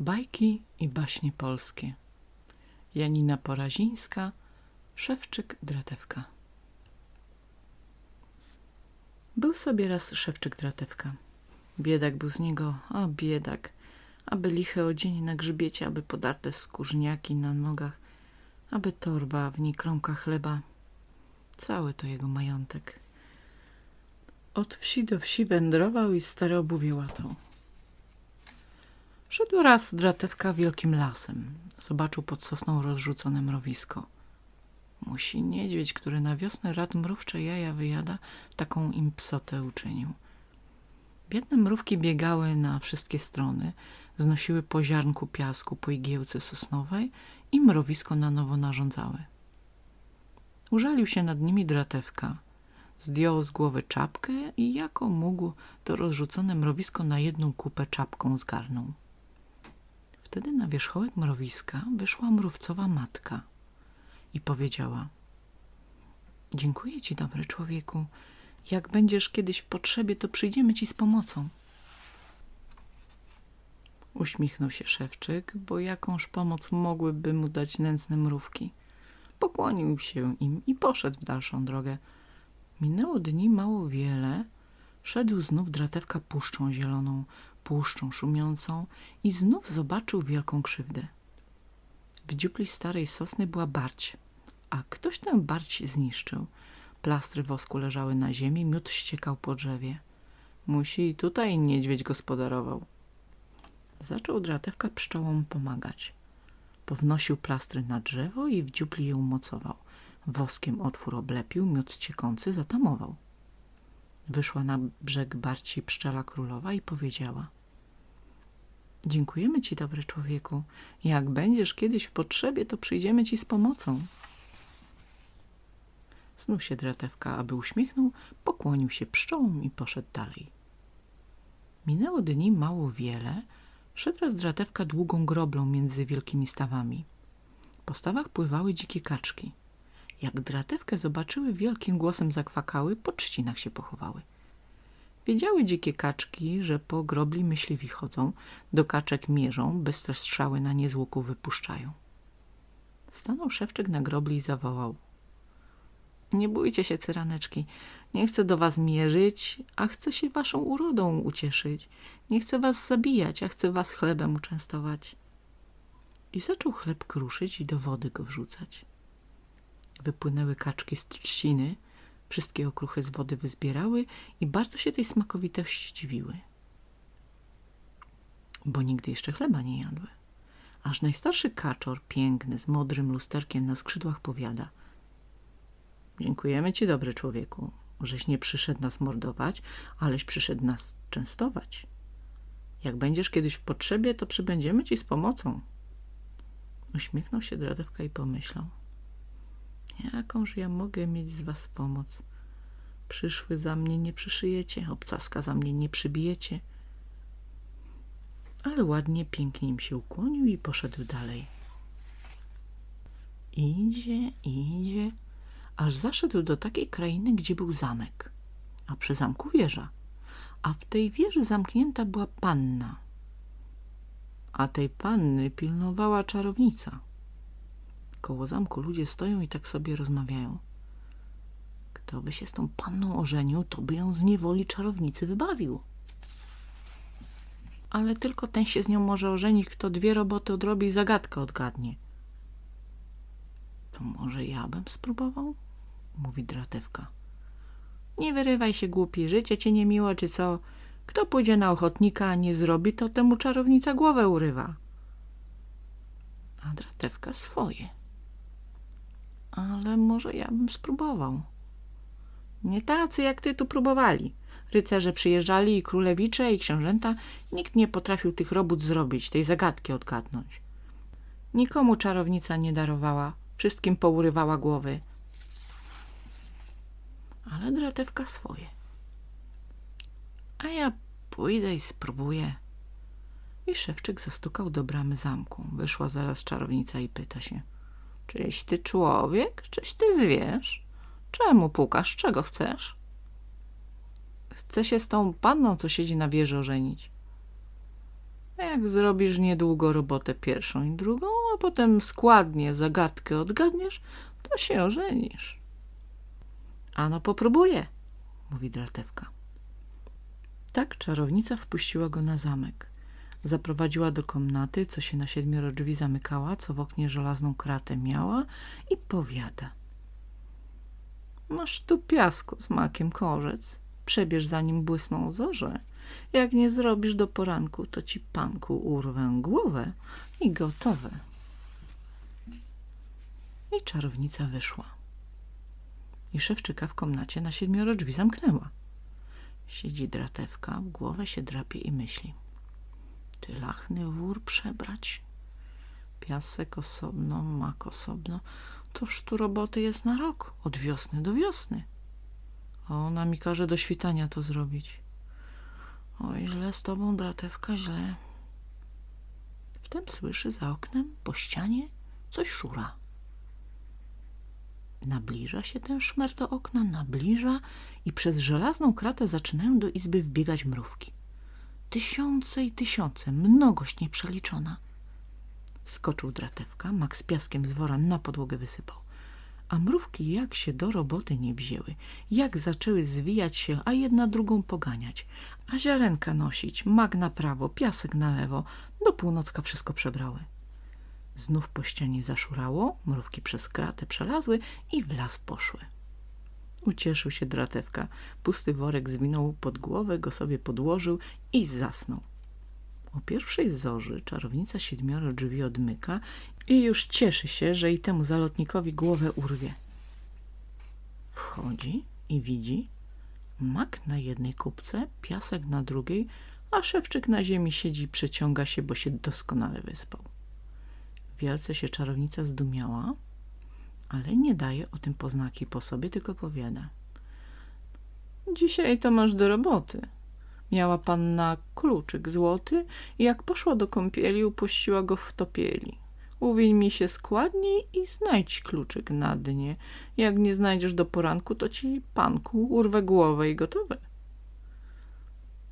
Bajki i baśnie polskie. Janina Porazińska, Szewczyk Dratewka. Był sobie raz Szewczyk Dratewka. Biedak był z niego, o biedak, aby lichy odzień na grzbiecie, aby podarte skórzniaki na nogach, aby torba, w niej kromka chleba. Cały to jego majątek. Od wsi do wsi wędrował i stare obuwie łatał. Szedł raz dratewka wielkim lasem. Zobaczył pod sosną rozrzucone mrowisko. Musi niedźwiedź, który na wiosnę rad mrówcze jaja wyjada, taką im psotę uczynił. Biedne mrówki biegały na wszystkie strony, znosiły po ziarnku piasku po igiełce sosnowej i mrowisko na nowo narządzały. Użalił się nad nimi dratewka. Zdjął z głowy czapkę i jako mógł to rozrzucone mrowisko na jedną kupę czapką zgarnął. Wtedy na wierzchołek mrowiska wyszła mrówcowa matka i powiedziała Dziękuję ci, dobry człowieku. Jak będziesz kiedyś w potrzebie, to przyjdziemy ci z pomocą. Uśmichnął się szewczyk, bo jakąż pomoc mogłyby mu dać nędzne mrówki. Pokłonił się im i poszedł w dalszą drogę. Minęło dni mało wiele. Szedł znów dratewka puszczą zieloną, puszczą szumiącą i znów zobaczył wielką krzywdę. W dziupli starej sosny była barć, a ktoś tę barć zniszczył. Plastry wosku leżały na ziemi, miód ściekał po drzewie. Musi i tutaj niedźwiedź gospodarował. Zaczął dratewka pszczołom pomagać. Pownosił plastry na drzewo i w dziupli je umocował. Woskiem otwór oblepił, miód ciekący zatamował. Wyszła na brzeg barci pszczela królowa i powiedziała Dziękujemy ci, dobry człowieku. Jak będziesz kiedyś w potrzebie, to przyjdziemy ci z pomocą. Znów się dratewka, aby uśmiechnął, pokłonił się pszczołom i poszedł dalej. Minęło dni mało wiele, szedł raz dratewka długą groblą między wielkimi stawami. Po stawach pływały dzikie kaczki. Jak dratewkę zobaczyły, wielkim głosem zakwakały, po trzcinach się pochowały. Wiedziały dzikie kaczki, że po grobli myśliwi chodzą, do kaczek mierzą, bystre strzały na nie z łuku wypuszczają. Stanął szewczyk na grobli i zawołał. Nie bójcie się, cyraneczki. Nie chcę do was mierzyć, a chcę się waszą urodą ucieszyć. Nie chcę was zabijać, a chcę was chlebem uczęstować. I zaczął chleb kruszyć i do wody go wrzucać. Wypłynęły kaczki z trzciny, wszystkie okruchy z wody wyzbierały i bardzo się tej smakowitości dziwiły. Bo nigdy jeszcze chleba nie jadły. Aż najstarszy kaczor, piękny, z modrym lusterkiem na skrzydłach powiada – Dziękujemy ci, dobry człowieku, żeś nie przyszedł nas mordować, aleś przyszedł nas częstować. Jak będziesz kiedyś w potrzebie, to przybędziemy ci z pomocą. Uśmiechnął się Dratewka i pomyślał. Jakąż ja mogę mieć z was pomoc? Przyszły za mnie nie przyszyjecie, obcaska za mnie nie przybijecie. Ale ładnie, pięknie im się ukłonił i poszedł dalej. Idzie, idzie, aż zaszedł do takiej krainy, gdzie był zamek, a przy zamku wieża, a w tej wieży zamknięta była panna, a tej panny pilnowała czarownica. Koło zamku ludzie stoją i tak sobie rozmawiają. Kto by się z tą panną ożenił, to by ją z niewoli czarownicy wybawił. Ale tylko ten się z nią może ożenić, kto dwie roboty odrobi i zagadkę odgadnie. To może ja bym spróbował? mówi dratewka. Nie wyrywaj się, głupi, życie ci niemiło, czy co? Kto pójdzie na ochotnika, a nie zrobi, to temu czarownica głowę urywa. A dratewka swoje. Ale może ja bym spróbował. Nie tacy jak ty tu próbowali. Rycerze przyjeżdżali i królewicze i książęta. Nikt nie potrafił tych robót zrobić, tej zagadki odgadnąć. Nikomu czarownica nie darowała, wszystkim pourywała głowy ale dratewka swoje. A ja pójdę i spróbuję. I szewczyk zastukał do bramy zamku. Wyszła zaraz czarownica i pyta się. Czyś ty człowiek, czyś ty zwierz? Czemu pukasz? Czego chcesz? Chcę się z tą panną, co siedzi na wieży, ożenić. A jak zrobisz niedługo robotę pierwszą i drugą, a potem składnie zagadkę odgadniesz, to się ożenisz. Ano popróbuję, mówi Dratewka. Tak czarownica wpuściła go na zamek. Zaprowadziła do komnaty, co się na siedmioro drzwi zamykała, co w oknie żelazną kratę miała i powiada. Masz tu piasku z makiem korzec. Przebierz zanim błysną zorze. Jak nie zrobisz do poranku, to ci panku urwę głowę i gotowe. I czarownica wyszła. I szewczyka w komnacie na siedmioro drzwi zamknęła. Siedzi dratewka, głowę się drapie i myśli. Ty lachny wór przebrać? Piasek osobno, mak osobno. Toż tu roboty jest na rok, od wiosny do wiosny. A ona mi każe do świtania to zrobić. Oj, źle z tobą, dratewka, źle. Wtem słyszy za oknem, po ścianie, coś szura. Nabliża się ten szmer do okna, nabliża i przez żelazną kratę zaczynają do izby wbiegać mrówki. Tysiące i tysiące, mnogość nieprzeliczona. Skoczył dratewka, mak z piaskiem z wora na podłogę wysypał. A mrówki jak się do roboty nie wzięły, jak zaczęły zwijać się, a jedna drugą poganiać, a ziarenka nosić, mak na prawo, piasek na lewo, do północka wszystko przebrały. Znów po ścianie zaszurało, mrówki przez kratę przelazły i w las poszły. Ucieszył się dratewka, pusty worek zwinął pod głowę, go sobie podłożył i zasnął. O pierwszej zorzy czarownica siedmioro drzwi odmyka i już cieszy się, że i temu zalotnikowi głowę urwie. Wchodzi i widzi mak na jednej kubce, piasek na drugiej, a szewczyk na ziemi siedzi i przeciąga się, bo się doskonale wyspał. Wielce się czarownica zdumiała, ale nie daje o tym poznaki po sobie, tylko powiada. Dzisiaj to masz do roboty. Miała panna kluczyk złoty i jak poszła do kąpieli, upuściła go w topieli. Uwiń mi się składniej i znajdź kluczyk na dnie. Jak nie znajdziesz do poranku, to ci panku urwę głowę i gotowe.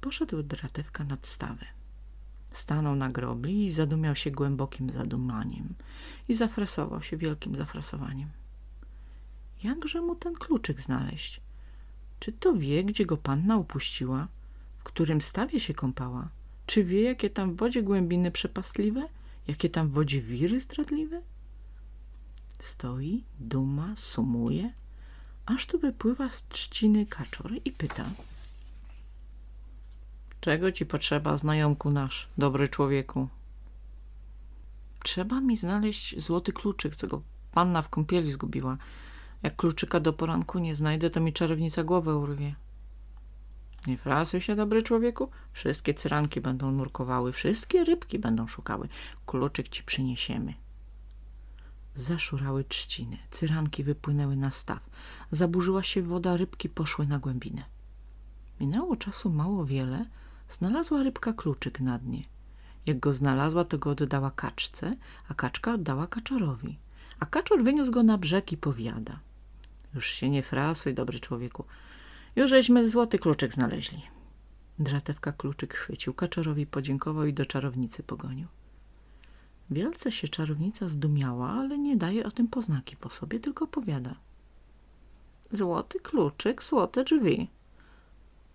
Poszedł dratewka nad stawę. Stanął na grobli i zadumiał się głębokim zadumaniem i zafrasował się wielkim zafrasowaniem. Jakże mu ten kluczyk znaleźć? Czy to wie, gdzie go panna upuściła? W którym stawie się kąpała? Czy wie, jakie tam w wodzie głębiny przepastliwe? Jakie tam w wodzie wiry zdradliwe? Stoi, duma, sumuje, aż tu wypływa z trzciny kaczor i pyta – Czego ci potrzeba, znajomku nasz, dobry człowieku? Trzeba mi znaleźć złoty kluczyk, co go panna w kąpieli zgubiła. Jak kluczyka do poranku nie znajdę, to mi czarownica głowę urwie. Nie frasuj się, dobry człowieku. Wszystkie cyranki będą nurkowały, wszystkie rybki będą szukały. Kluczyk ci przyniesiemy. Zaszurały trzciny, cyranki wypłynęły na staw. Zaburzyła się woda, rybki poszły na głębinę. Minęło czasu mało wiele, Znalazła rybka kluczyk na dnie. Jak go znalazła, to go oddała kaczce, a kaczka oddała kaczorowi. A kaczor wyniósł go na brzeg i powiada. Już się nie frasuj, dobry człowieku. Już żeśmy złoty kluczyk znaleźli. Dratewka kluczyk chwycił, kaczorowi podziękował i do czarownicy pogonił. Wielce się czarownica zdumiała, ale nie daje o tym poznaki po sobie, tylko powiada. Złoty kluczyk, złote drzwi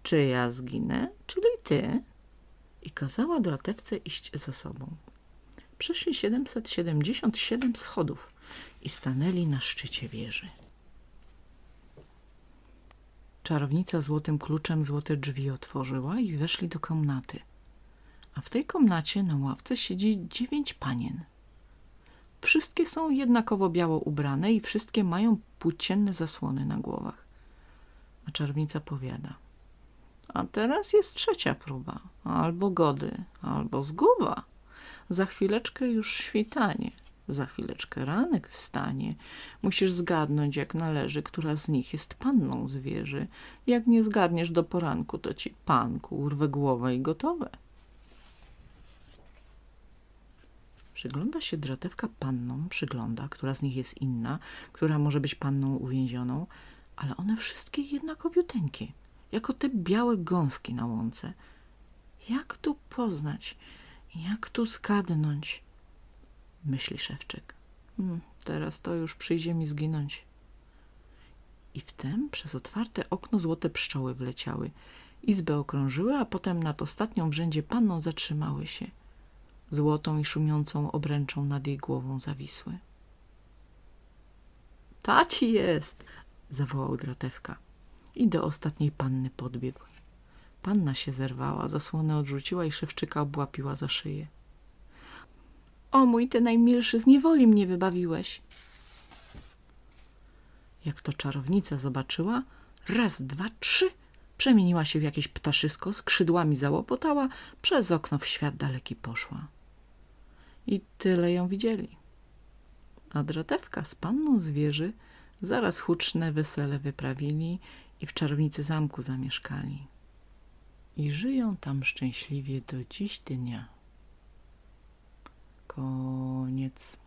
czy ja zginę, czyli ty. I kazała dratewce iść za sobą. Przeszli 777 schodów i stanęli na szczycie wieży. Czarownica złotym kluczem złote drzwi otworzyła i weszli do komnaty. A w tej komnacie na ławce siedzi dziewięć panien. Wszystkie są jednakowo biało ubrane i wszystkie mają płócienne zasłony na głowach. A czarownica powiada – a teraz jest trzecia próba. Albo gody, albo zguba. Za chwileczkę już świtanie. Za chwileczkę ranek wstanie. Musisz zgadnąć, jak należy, która z nich jest panną zwierzy. Jak nie zgadniesz do poranku, to ci panku urwę głowę i gotowe. Przygląda się dratewka pannom, przygląda, która z nich jest inna, która może być panną uwięzioną, ale one wszystkie jednakowiuteńkie jako te białe gąski na łące. Jak tu poznać, Jak tu skadnąć? Myśli szewczyk. Hmm, teraz to już przyjdzie mi zginąć. I wtem przez otwarte okno złote pszczoły wleciały. Izbę okrążyły, a potem nad ostatnią w rzędzie panną zatrzymały się. Złotą i szumiącą obręczą nad jej głową zawisły. Taci jest! zawołał dratewka i do ostatniej panny podbiegł. Panna się zerwała, zasłonę odrzuciła i szewczyka obłapiła za szyję. O mój ty najmilszy, z niewoli mnie wybawiłeś. Jak to czarownica zobaczyła, raz, dwa, trzy, przemieniła się w jakieś ptaszysko, skrzydłami załopotała, przez okno w świat daleki poszła. I tyle ją widzieli. A dratewka z panną zwierzy zaraz huczne wesele wyprawili i w czarownicy zamku zamieszkali. I żyją tam szczęśliwie do dziś dnia. Koniec.